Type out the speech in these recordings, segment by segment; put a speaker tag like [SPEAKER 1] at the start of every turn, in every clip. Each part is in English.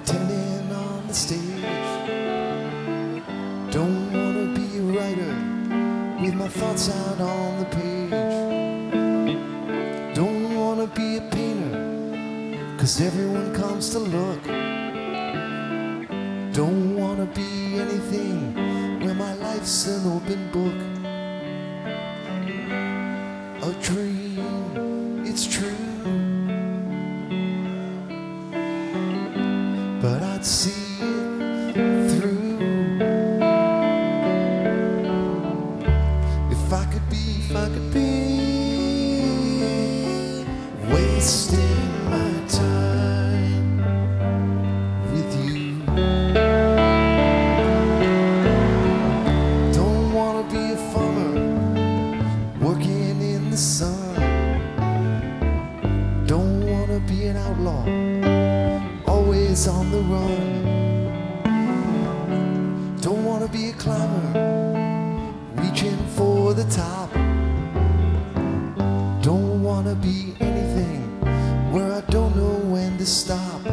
[SPEAKER 1] the stage. Don't wanna be a writer with my thoughts out on the page. Don't wanna be a painter, cause everyone comes to look. Don't wanna be anything where my life's an open book. A dream, it's true. See it through if I could be, if I could be wasting my time with you. Don't wanna be a farmer working in the sun. On the run. Don't wanna be a climber, reaching for the top. Don't wanna be anything where I don't know when to stop.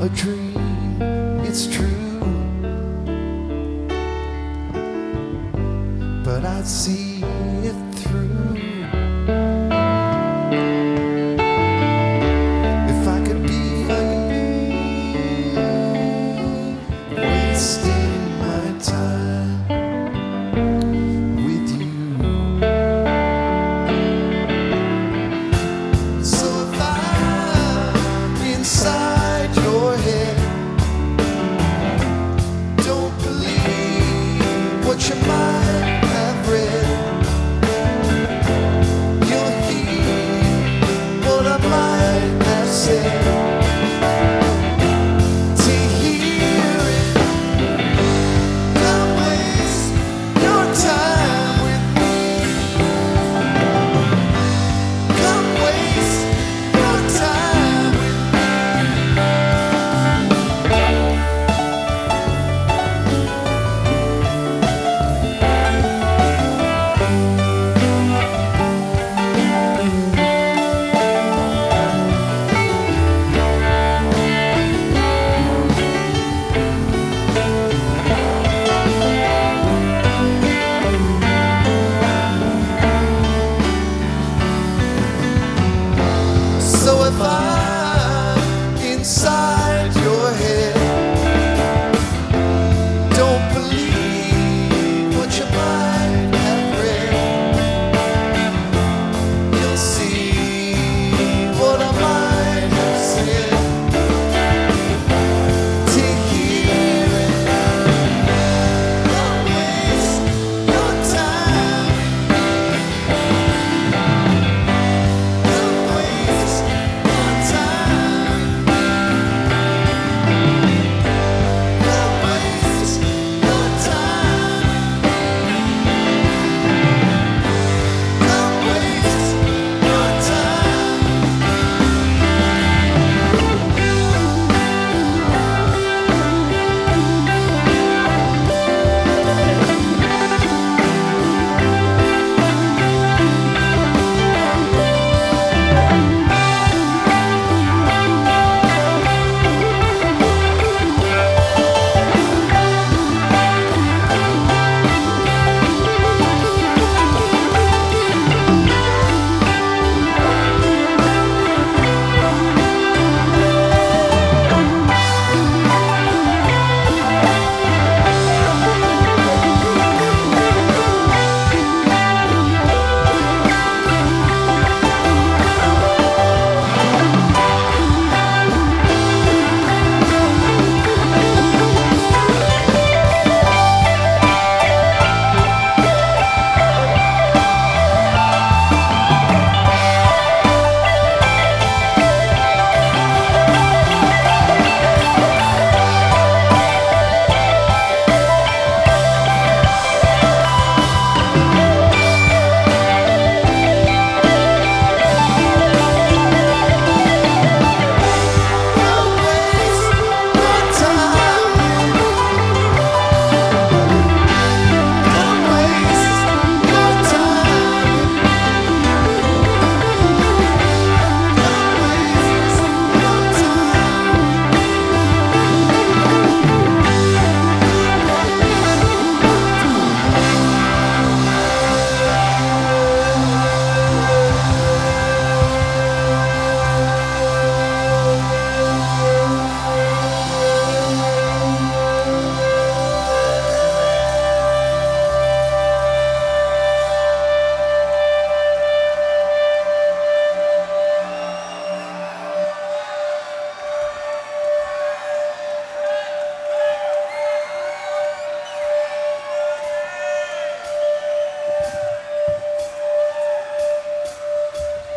[SPEAKER 1] A dream, it's true. But I'd see